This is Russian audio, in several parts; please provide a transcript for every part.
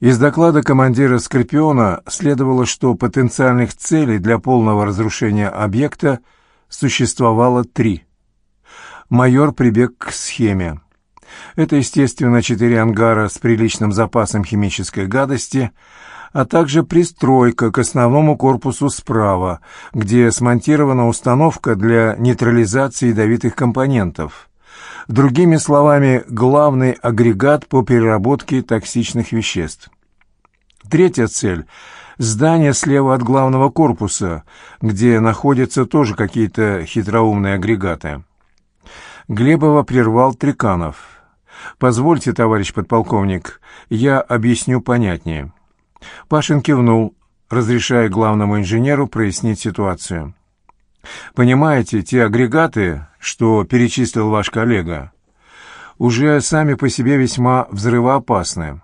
Из доклада командира «Скорпиона» следовало, что потенциальных целей для полного разрушения объекта существовало три. Майор прибег к схеме. Это, естественно, четыре ангара с приличным запасом химической гадости, а также пристройка к основному корпусу справа, где смонтирована установка для нейтрализации ядовитых компонентов. Другими словами, главный агрегат по переработке токсичных веществ. Третья цель – здание слева от главного корпуса, где находятся тоже какие-то хитроумные агрегаты. Глебова прервал Триканов. «Позвольте, товарищ подполковник, я объясню понятнее». Пашин кивнул, разрешая главному инженеру прояснить ситуацию. «Понимаете, те агрегаты, что перечислил ваш коллега, уже сами по себе весьма взрывоопасны.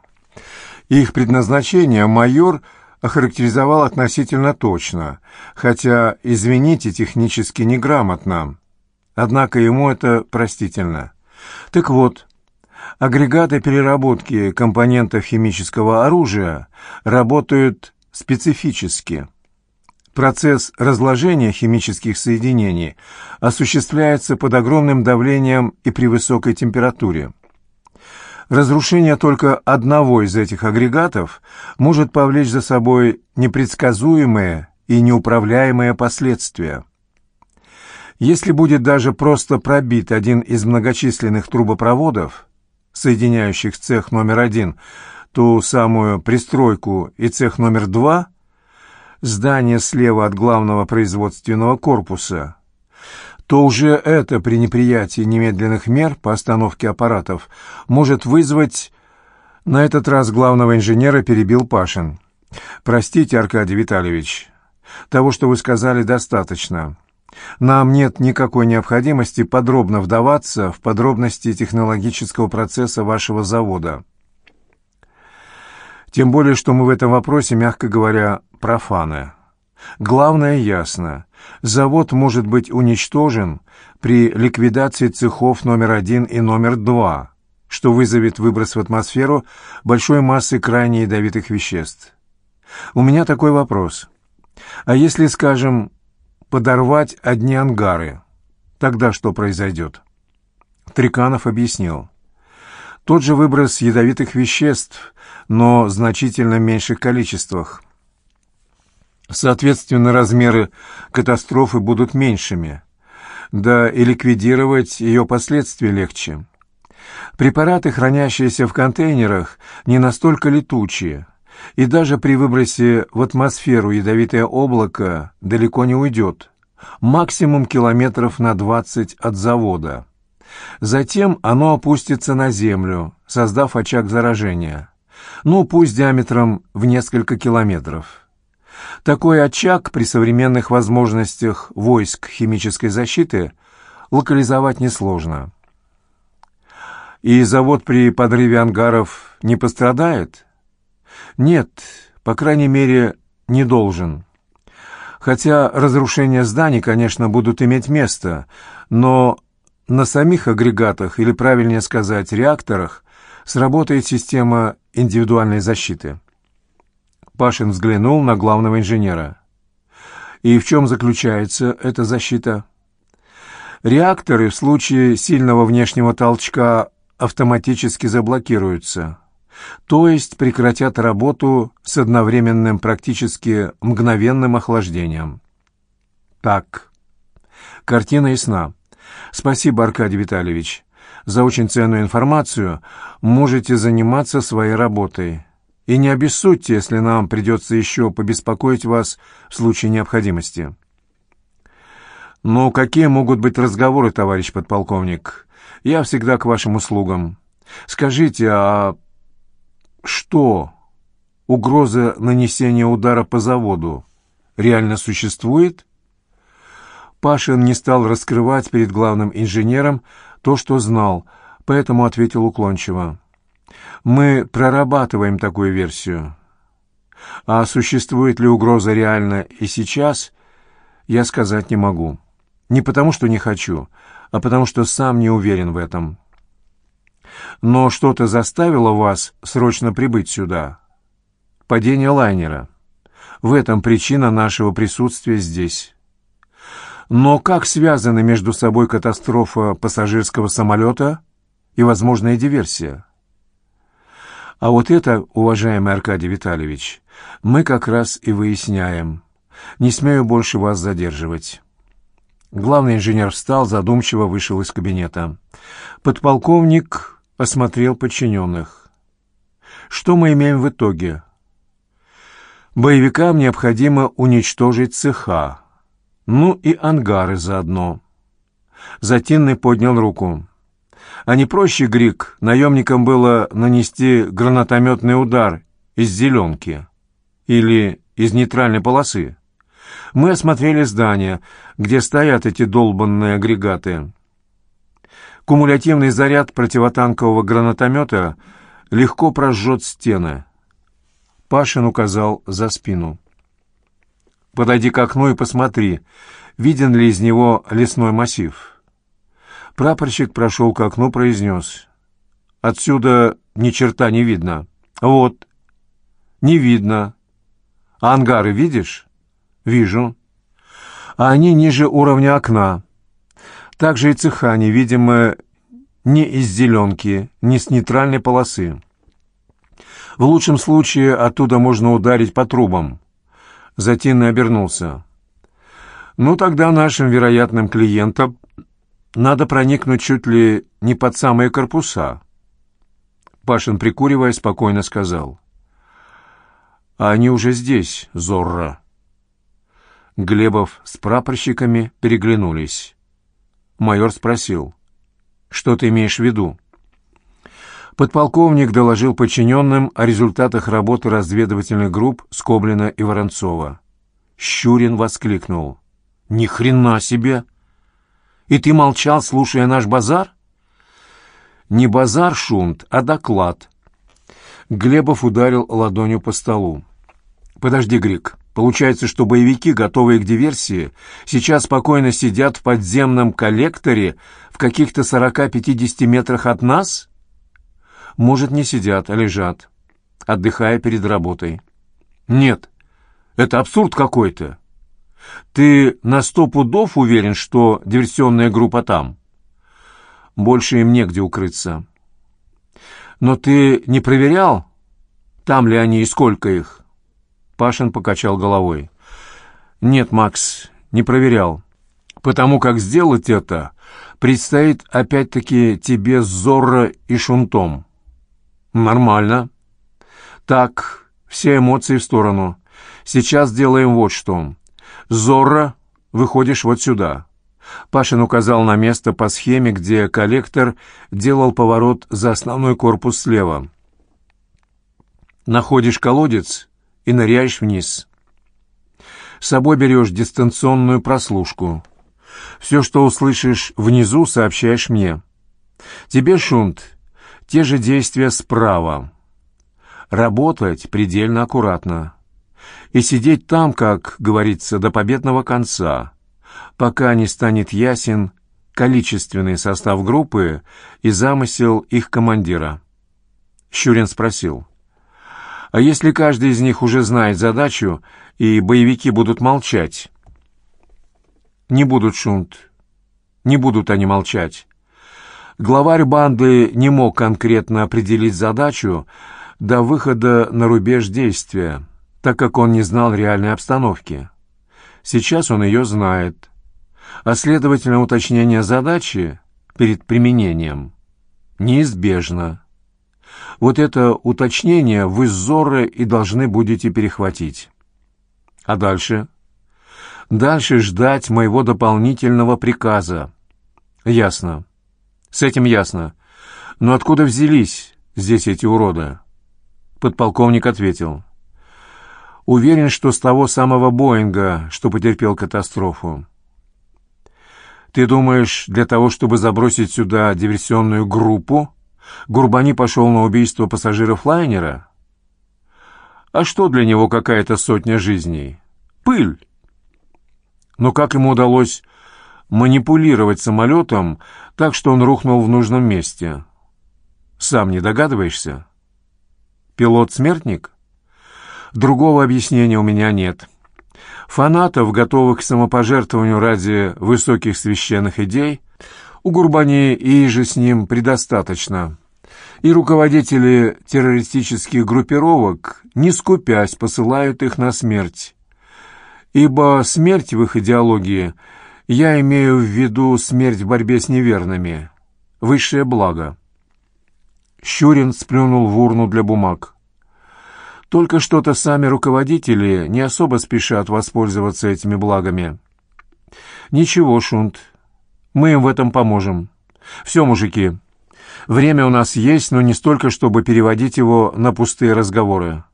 Их предназначение майор охарактеризовал относительно точно, хотя, извините, технически неграмотно. Однако ему это простительно. Так вот, агрегаты переработки компонентов химического оружия работают специфически. Процесс разложения химических соединений осуществляется под огромным давлением и при высокой температуре. Разрушение только одного из этих агрегатов может повлечь за собой непредсказуемые и неуправляемые последствия. Если будет даже просто пробит один из многочисленных трубопроводов, соединяющих цех номер один, ту самую пристройку и цех номер два, здание слева от главного производственного корпуса, то уже это при неприятии немедленных мер по остановке аппаратов может вызвать... На этот раз главного инженера перебил Пашин. «Простите, Аркадий Витальевич, того, что вы сказали, достаточно. Нам нет никакой необходимости подробно вдаваться в подробности технологического процесса вашего завода. Тем более, что мы в этом вопросе, мягко говоря, профаны. Главное ясно. Завод может быть уничтожен при ликвидации цехов номер один и номер два, что вызовет выброс в атмосферу большой массы крайне ядовитых веществ. У меня такой вопрос. А если, скажем, подорвать одни ангары. Тогда что произойдет? Триканов объяснил. Тот же выброс ядовитых веществ, но значительно меньших количествах. Соответственно, размеры катастрофы будут меньшими. Да и ликвидировать ее последствия легче. Препараты, хранящиеся в контейнерах, не настолько летучие – и даже при выбросе в атмосферу ядовитое облако далеко не уйдет. Максимум километров на 20 от завода. Затем оно опустится на землю, создав очаг заражения. Ну, пусть диаметром в несколько километров. Такой очаг при современных возможностях войск химической защиты локализовать несложно. И завод при подрыве ангаров не пострадает – нет, по крайней мере, не должен. Хотя разрушения зданий, конечно, будут иметь место, но на самих агрегатах, или правильнее сказать, реакторах, сработает система индивидуальной защиты. Пашин взглянул на главного инженера. И в чем заключается эта защита? Реакторы в случае сильного внешнего толчка автоматически заблокируются то есть прекратят работу с одновременным практически мгновенным охлаждением. Так, картина ясна. Спасибо, Аркадий Витальевич. За очень ценную информацию можете заниматься своей работой. И не обессудьте, если нам придется еще побеспокоить вас в случае необходимости. «Ну, какие могут быть разговоры, товарищ подполковник? Я всегда к вашим услугам. Скажите, а что угроза нанесения удара по заводу реально существует? Пашин не стал раскрывать перед главным инженером то, что знал, поэтому ответил уклончиво. «Мы прорабатываем такую версию. А существует ли угроза реально и сейчас, я сказать не могу. Не потому, что не хочу, а потому, что сам не уверен в этом». Но что-то заставило вас срочно прибыть сюда. падение лайнера. В этом причина нашего присутствия здесь. Но как связаны между собой катастрофа пассажирского самолета и возможная диверсия? А вот это, уважаемый Аркадий Витальевич, мы как раз и выясняем. Не смею больше вас задерживать. Главный инженер встал, задумчиво вышел из кабинета. Подполковник осмотрел подчиненных. Что мы имеем в итоге? Боевикам необходимо уничтожить цеха, ну и ангары заодно. Затинный поднял руку. А не проще, Грик, наемникам было нанести гранатометный удар из зеленки или из нейтральной полосы? Мы осмотрели здание, где стоят эти долбанные агрегаты. Кумулятивный заряд противотанкового гранатомета легко прожжет стены. Пашин указал за спину. «Подойди к окну и посмотри, виден ли из него лесной массив». Прапорщик прошел к окну, произнес. «Отсюда ни черта не видно». «Вот». «Не видно». «А ангары видишь?» «Вижу». «А они ниже уровня окна». Также и цеха невидимы ни из зеленки, ни с нейтральной полосы. В лучшем случае оттуда можно ударить по трубам. Затинный обернулся. «Ну, тогда нашим вероятным клиентам надо проникнуть чуть ли не под самые корпуса». Пашин, прикуривая, спокойно сказал. «А они уже здесь, Зорро». Глебов с прапорщиками переглянулись. Майор спросил. «Что ты имеешь в виду?» Подполковник доложил подчиненным о результатах работы разведывательных групп Скоблина и Воронцова. Щурин воскликнул. «Ни хрена себе! И ты молчал, слушая наш базар?» «Не базар, Шунт, а доклад». Глебов ударил ладонью по столу. «Подожди, Грик. Получается, что боевики, готовые к диверсии, сейчас спокойно сидят в подземном коллекторе в каких-то 40-50 метрах от нас?» Может, не сидят, а лежат, отдыхая перед работой. Нет, это абсурд какой-то. Ты на сто пудов уверен, что диверсионная группа там? Больше им негде укрыться. Но ты не проверял, там ли они и сколько их? Пашин покачал головой. Нет, Макс, не проверял. Потому как сделать это предстоит опять-таки тебе с Зорро и Шунтом. «Нормально. Так, все эмоции в сторону. Сейчас делаем вот что. Зорро, выходишь вот сюда». Пашин указал на место по схеме, где коллектор делал поворот за основной корпус слева. Находишь колодец и ныряешь вниз. С собой берешь дистанционную прослушку. Все, что услышишь внизу, сообщаешь мне. Тебе, Шунт, те же действия справа. Работать предельно аккуратно. И сидеть там, как говорится, до победного конца, пока не станет ясен количественный состав группы и замысел их командира. Щурин спросил. «А если каждый из них уже знает задачу, и боевики будут молчать?» «Не будут, Шунт. Не будут они молчать. Главарь банды не мог конкретно определить задачу до выхода на рубеж действия, так как он не знал реальной обстановки. Сейчас он ее знает. А следовательно, уточнение задачи перед применением неизбежно. Вот это уточнение вы с Зорро и должны будете перехватить. А дальше? Дальше ждать моего дополнительного приказа. Ясно. С этим ясно. Но откуда взялись здесь эти уроды? Подполковник ответил. Уверен, что с того самого Боинга, что потерпел катастрофу. Ты думаешь, для того, чтобы забросить сюда диверсионную группу, Гурбани пошел на убийство пассажиров лайнера? А что для него какая-то сотня жизней? Пыль. Но как ему удалось манипулировать самолетом так, что он рухнул в нужном месте. Сам не догадываешься? Пилот-смертник? Другого объяснения у меня нет. Фанатов, готовых к самопожертвованию ради высоких священных идей, у Гурбани и же с ним предостаточно. И руководители террористических группировок, не скупясь, посылают их на смерть. Ибо смерть в их идеологии, я имею в виду смерть в борьбе с неверными, высшее благо. Щурин сплюнул в урну для бумаг. Только что-то сами руководители не особо спешат воспользоваться этими благами. Ничего, Шунт, мы им в этом поможем. Все, мужики, время у нас есть, но не столько, чтобы переводить его на пустые разговоры.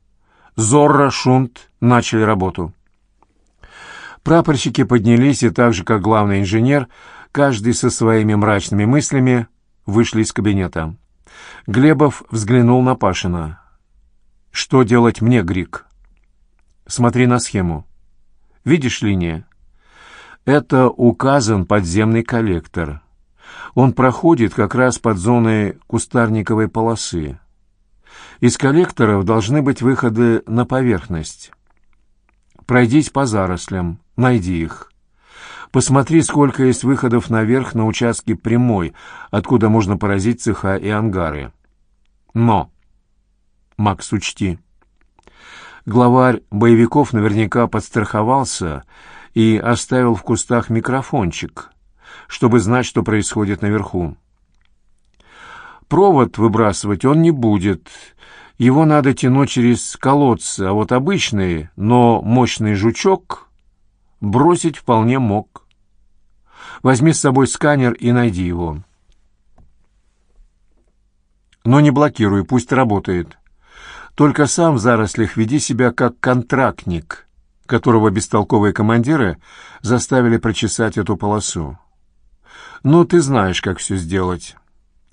Зорро, Шунт начали работу. Прапорщики поднялись и так же, как главный инженер, каждый со своими мрачными мыслями, вышли из кабинета. Глебов взглянул на Пашина. Что делать мне, Грик? Смотри на схему. Видишь линии? Это указан подземный коллектор. Он проходит как раз под зоной кустарниковой полосы. Из коллекторов должны быть выходы на поверхность. Пройдись по зарослям, найди их. Посмотри, сколько есть выходов наверх на участке прямой, откуда можно поразить цеха и ангары. Но Макс, учти. Главарь боевиков наверняка подстраховался и оставил в кустах микрофончик, чтобы знать, что происходит наверху. Провод выбрасывать он не будет. Его надо тянуть через колодцы, а вот обычный, но мощный жучок бросить вполне мог. Возьми с собой сканер и найди его. Но не блокируй, пусть работает. Только сам в зарослях веди себя как контрактник, которого бестолковые командиры заставили прочесать эту полосу. Ну, ты знаешь, как все сделать.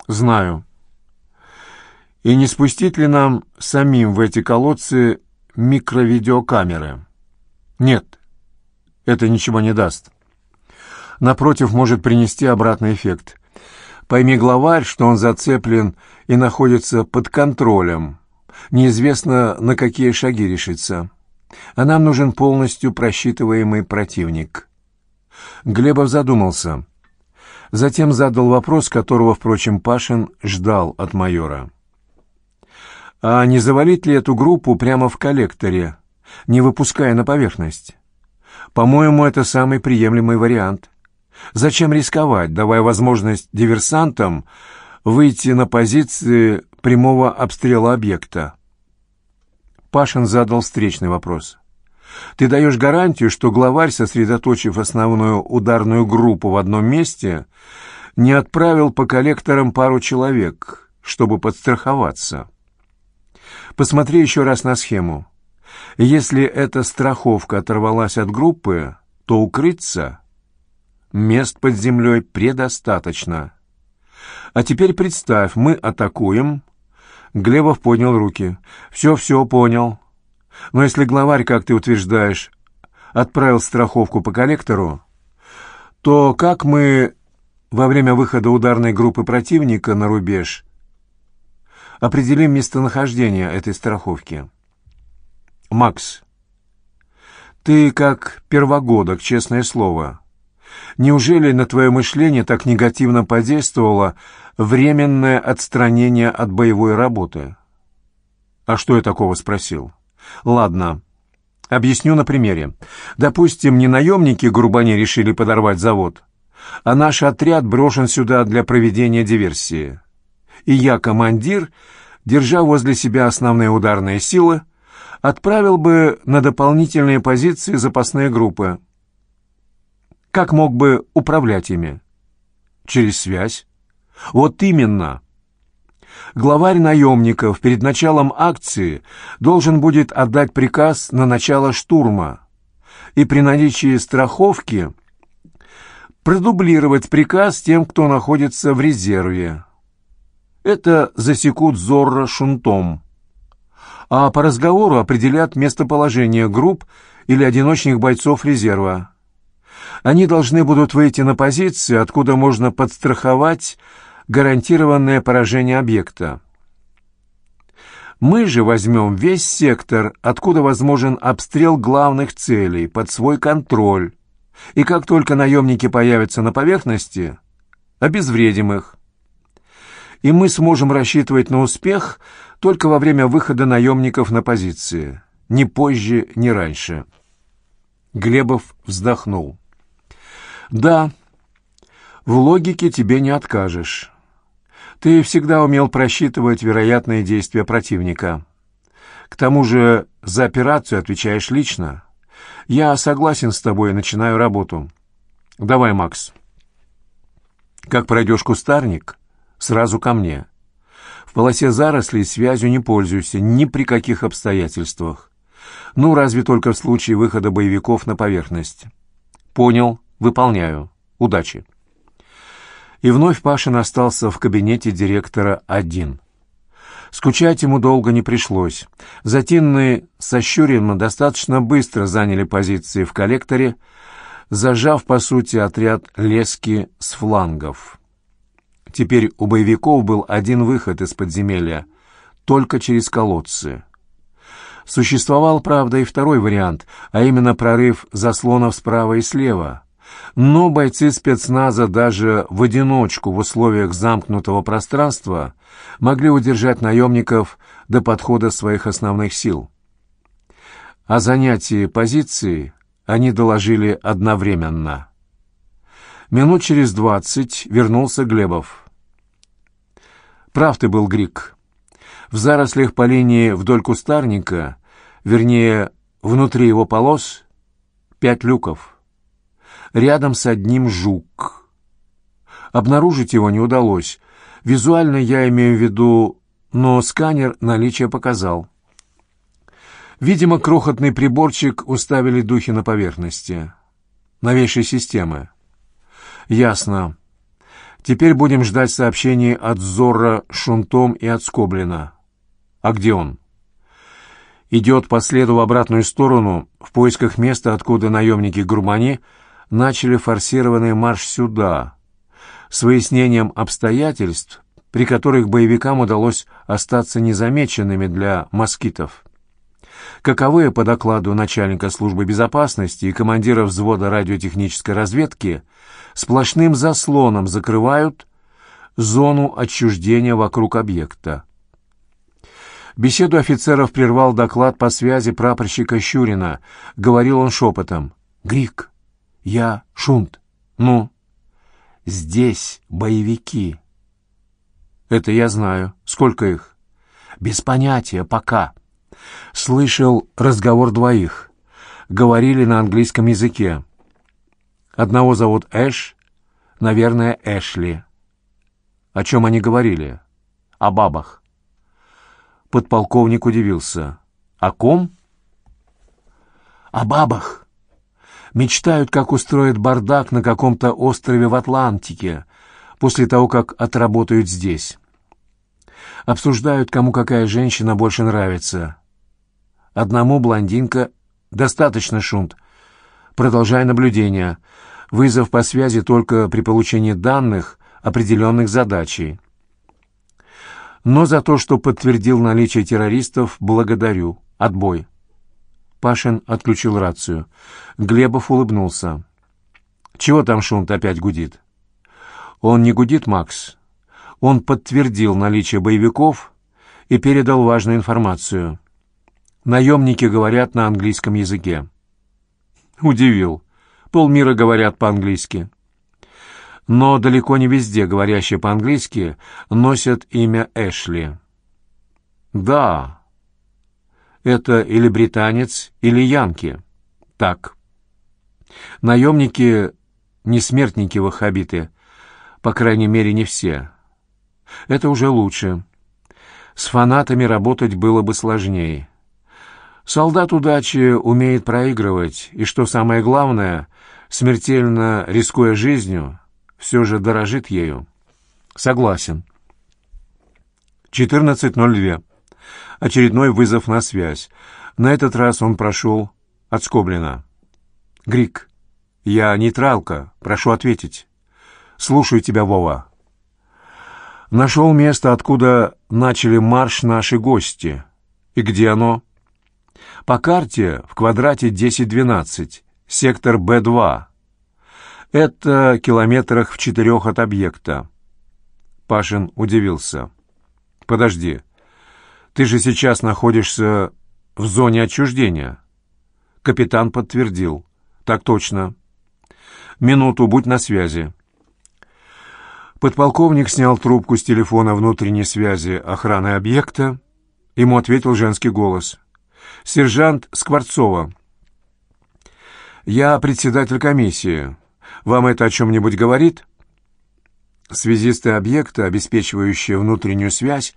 Знаю. И не спустить ли нам самим в эти колодцы микровидеокамеры? Нет, это ничего не даст. Напротив, может принести обратный эффект. Пойми, главарь, что он зацеплен и находится под контролем, неизвестно, на какие шаги решится. А нам нужен полностью просчитываемый противник. Глебов задумался. Затем задал вопрос, которого, впрочем, Пашин ждал от майора. А не завалить ли эту группу прямо в коллекторе, не выпуская на поверхность? По-моему, это самый приемлемый вариант. Зачем рисковать, давая возможность диверсантам выйти на позиции прямого обстрела объекта. Пашин задал встречный вопрос. «Ты даешь гарантию, что главарь, сосредоточив основную ударную группу в одном месте, не отправил по коллекторам пару человек, чтобы подстраховаться?» «Посмотри еще раз на схему. Если эта страховка оторвалась от группы, то укрыться мест под землей предостаточно. А теперь представь, мы атакуем, Глебов поднял руки. «Все-все, понял. Но если главарь, как ты утверждаешь, отправил страховку по коллектору, то как мы во время выхода ударной группы противника на рубеж определим местонахождение этой страховки?» «Макс, ты как первогодок, честное слово. Неужели на твое мышление так негативно подействовало временное отстранение от боевой работы. А что я такого спросил? Ладно, объясню на примере. Допустим, не наемники Грубани решили подорвать завод, а наш отряд брошен сюда для проведения диверсии. И я, командир, держа возле себя основные ударные силы, отправил бы на дополнительные позиции запасные группы. Как мог бы управлять ими? Через связь. Вот именно. Главарь наемников перед началом акции должен будет отдать приказ на начало штурма и при наличии страховки продублировать приказ тем, кто находится в резерве. Это засекут Зорро шунтом. А по разговору определят местоположение групп или одиночных бойцов резерва. Они должны будут выйти на позиции, откуда можно подстраховать гарантированное поражение объекта. Мы же возьмем весь сектор, откуда возможен обстрел главных целей, под свой контроль. И как только наемники появятся на поверхности, обезвредим их. И мы сможем рассчитывать на успех только во время выхода наемников на позиции. Ни позже, ни раньше. Глебов вздохнул. «Да, в логике тебе не откажешь. Ты всегда умел просчитывать вероятные действия противника. К тому же за операцию отвечаешь лично. Я согласен с тобой и начинаю работу. Давай, Макс. Как пройдешь кустарник, сразу ко мне. В полосе зарослей связью не пользуйся ни при каких обстоятельствах. Ну, разве только в случае выхода боевиков на поверхность. Понял, выполняю. Удачи. И вновь Пашин остался в кабинете директора один. Скучать ему долго не пришлось. Затинные со Щуриным достаточно быстро заняли позиции в коллекторе, зажав, по сути, отряд лески с флангов. Теперь у боевиков был один выход из подземелья, только через колодцы. Существовал, правда, и второй вариант, а именно прорыв заслонов справа и слева. Но бойцы спецназа даже в одиночку в условиях замкнутого пространства могли удержать наемников до подхода своих основных сил. О занятии позиции они доложили одновременно. Минут через двадцать вернулся Глебов. Прав ты был, Грик. В зарослях по линии вдоль кустарника, вернее, внутри его полос, пять люков рядом с одним жук. Обнаружить его не удалось. Визуально я имею в виду, но сканер наличие показал. Видимо, крохотный приборчик уставили духи на поверхности. Новейшей системы. Ясно. Теперь будем ждать сообщений от Зорро Шунтом и от Скоблина. А где он? Идет по следу в обратную сторону, в поисках места, откуда наемники Гурмани — начали форсированный марш сюда, с выяснением обстоятельств, при которых боевикам удалось остаться незамеченными для москитов. Каковые, по докладу начальника службы безопасности и командира взвода радиотехнической разведки, сплошным заслоном закрывают зону отчуждения вокруг объекта. Беседу офицеров прервал доклад по связи прапорщика Щурина. Говорил он шепотом. «Грик, я Шунт. Ну? Здесь боевики. Это я знаю. Сколько их? Без понятия, пока. Слышал разговор двоих. Говорили на английском языке. Одного зовут Эш, наверное, Эшли. О чем они говорили? О бабах. Подполковник удивился. О ком? О бабах мечтают, как устроят бардак на каком-то острове в Атлантике после того, как отработают здесь. Обсуждают, кому какая женщина больше нравится. Одному блондинка достаточно шунт. Продолжай наблюдение. Вызов по связи только при получении данных определенных задачей. Но за то, что подтвердил наличие террористов, благодарю. Отбой. Пашин отключил рацию. Глебов улыбнулся. «Чего там шунт опять гудит?» «Он не гудит, Макс. Он подтвердил наличие боевиков и передал важную информацию. Наемники говорят на английском языке». «Удивил. Полмира говорят по-английски». Но далеко не везде говорящие по-английски носят имя Эшли. «Да», это или британец, или янки. Так. Наемники не смертники-ваххабиты, по крайней мере, не все. Это уже лучше. С фанатами работать было бы сложнее. Солдат удачи умеет проигрывать, и, что самое главное, смертельно рискуя жизнью, все же дорожит ею. Согласен. 14.02. Очередной вызов на связь. На этот раз он прошел от Скоблина. «Грик, я нейтралка. Прошу ответить. Слушаю тебя, Вова». Нашел место, откуда начали марш наши гости. И где оно? По карте в квадрате 10-12, сектор Б2. Это километрах в четырех от объекта. Пашин удивился. Подожди, ты же сейчас находишься в зоне отчуждения. Капитан подтвердил. Так точно. Минуту, будь на связи. Подполковник снял трубку с телефона внутренней связи охраны объекта. Ему ответил женский голос. «Сержант Скворцова». «Я председатель комиссии. Вам это о чем-нибудь говорит?» Связисты объекта, обеспечивающие внутреннюю связь,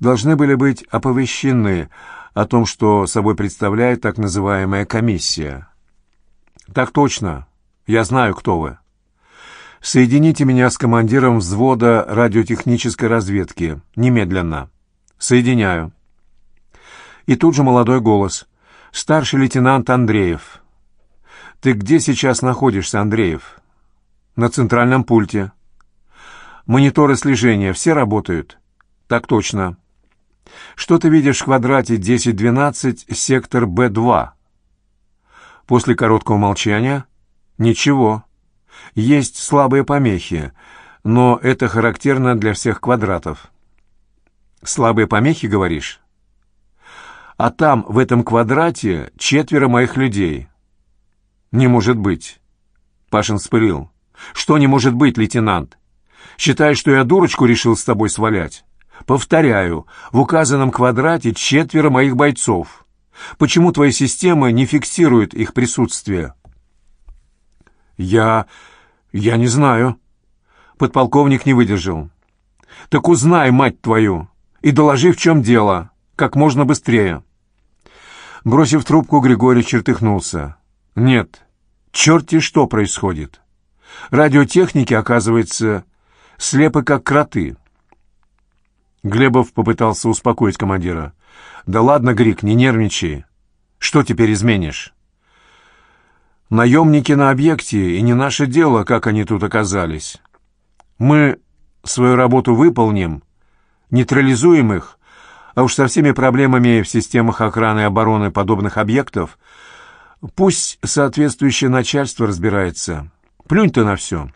должны были быть оповещены о том, что собой представляет так называемая комиссия. «Так точно. Я знаю, кто вы. Соедините меня с командиром взвода радиотехнической разведки. Немедленно. Соединяю». И тут же молодой голос. «Старший лейтенант Андреев». «Ты где сейчас находишься, Андреев?» «На центральном пульте». «Мониторы слежения все работают?» «Так точно». Что ты видишь в квадрате 10-12, сектор Б2? После короткого молчания ничего. Есть слабые помехи, но это характерно для всех квадратов. Слабые помехи, говоришь? А там, в этом квадрате, четверо моих людей. Не может быть. Пашин вспылил. Что не может быть, лейтенант? Считаешь, что я дурочку решил с тобой свалять? Повторяю, в указанном квадрате четверо моих бойцов. Почему твоя система не фиксирует их присутствие? Я... я не знаю. Подполковник не выдержал. Так узнай, мать твою, и доложи, в чем дело, как можно быстрее. Бросив трубку, Григорий чертыхнулся. Нет, черти что происходит. Радиотехники, оказывается, слепы как кроты. Глебов попытался успокоить командира. «Да ладно, Грик, не нервничай. Что теперь изменишь?» «Наемники на объекте, и не наше дело, как они тут оказались. Мы свою работу выполним, нейтрализуем их, а уж со всеми проблемами в системах охраны и обороны подобных объектов пусть соответствующее начальство разбирается. Плюнь ты на все».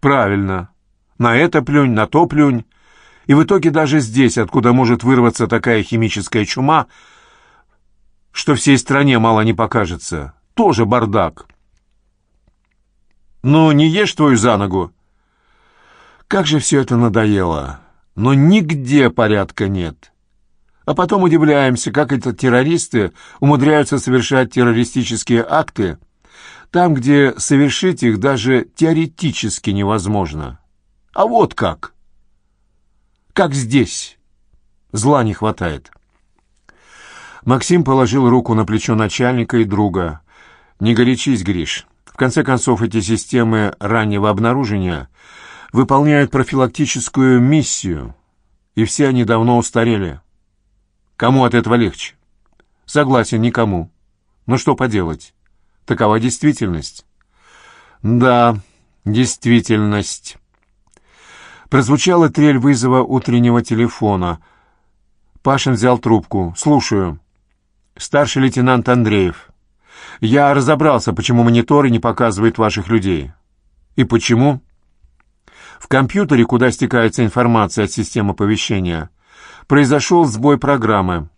«Правильно. На это плюнь, на то плюнь. И в итоге даже здесь, откуда может вырваться такая химическая чума, что всей стране мало не покажется, тоже бардак. Ну, не ешь твою за ногу. Как же все это надоело. Но нигде порядка нет. А потом удивляемся, как эти террористы умудряются совершать террористические акты там, где совершить их даже теоретически невозможно. А вот как как здесь. Зла не хватает. Максим положил руку на плечо начальника и друга. «Не горячись, Гриш. В конце концов, эти системы раннего обнаружения выполняют профилактическую миссию, и все они давно устарели. Кому от этого легче? Согласен, никому. Но что поделать? Такова действительность. Да, действительность. Прозвучала трель вызова утреннего телефона. Пашин взял трубку. «Слушаю. Старший лейтенант Андреев. Я разобрался, почему мониторы не показывают ваших людей. И почему?» В компьютере, куда стекается информация от системы оповещения, произошел сбой программы.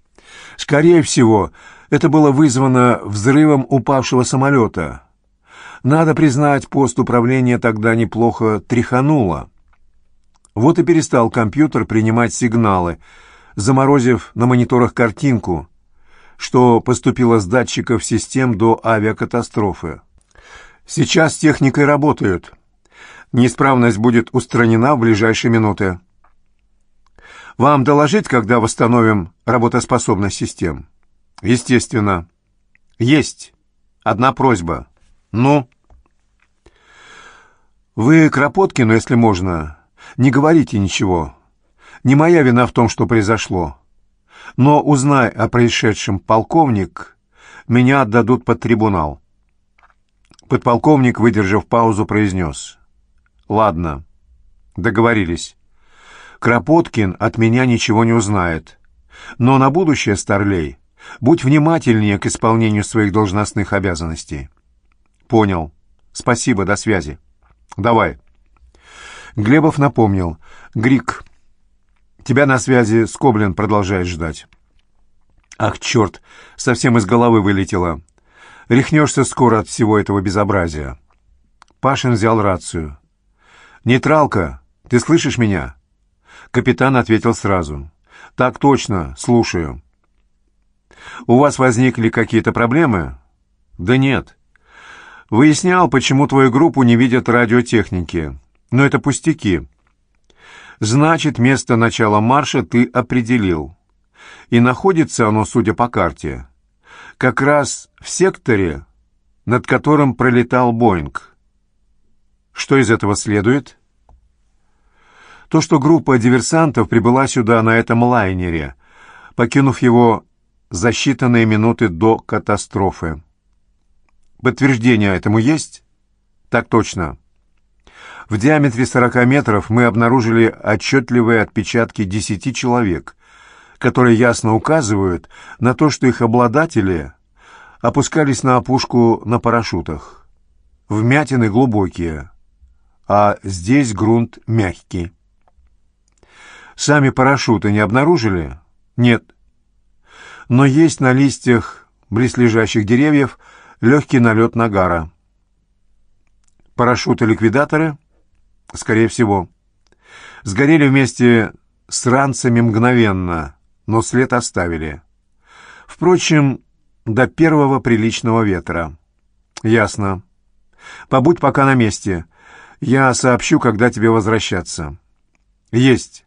Скорее всего, это было вызвано взрывом упавшего самолета. Надо признать, пост управления тогда неплохо тряхануло. Вот и перестал компьютер принимать сигналы, заморозив на мониторах картинку, что поступило с датчиков систем до авиакатастрофы. Сейчас техникой работают. Неисправность будет устранена в ближайшие минуты. Вам доложить, когда восстановим работоспособность систем? Естественно. Есть. Одна просьба. Ну? Вы Кропоткину, если можно, не говорите ничего. Не моя вина в том, что произошло. Но узнай о происшедшем, полковник, меня отдадут под трибунал. Подполковник, выдержав паузу, произнес. «Ладно, договорились. Кропоткин от меня ничего не узнает. Но на будущее, Старлей, будь внимательнее к исполнению своих должностных обязанностей. Понял. Спасибо, до связи. Давай. Глебов напомнил. Грик, тебя на связи Скоблин продолжает ждать. Ах, черт, совсем из головы вылетело. Рехнешься скоро от всего этого безобразия. Пашин взял рацию. «Нейтралка, ты слышишь меня?» Капитан ответил сразу. «Так точно, слушаю». «У вас возникли какие-то проблемы?» «Да нет. Выяснял, почему твою группу не видят радиотехники. Но это пустяки. Значит, место начала марша ты определил. И находится оно, судя по карте, как раз в секторе, над которым пролетал Боинг. Что из этого следует?» То, что группа диверсантов прибыла сюда на этом лайнере, покинув его за считанные минуты до катастрофы. Подтверждение этому есть? Так точно. В диаметре 40 метров мы обнаружили отчетливые отпечатки 10 человек, которые ясно указывают на то, что их обладатели опускались на опушку на парашютах. Вмятины глубокие, а здесь грунт мягкий. Сами парашюты не обнаружили? Нет. Но есть на листьях близлежащих деревьев легкий налет нагара. Парашюты-ликвидаторы? Скорее всего. Сгорели вместе с ранцами мгновенно, но след оставили. Впрочем, до первого приличного ветра. Ясно. Побудь пока на месте. Я сообщу, когда тебе возвращаться. Есть.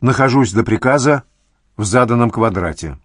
Нахожусь до приказа в заданном квадрате.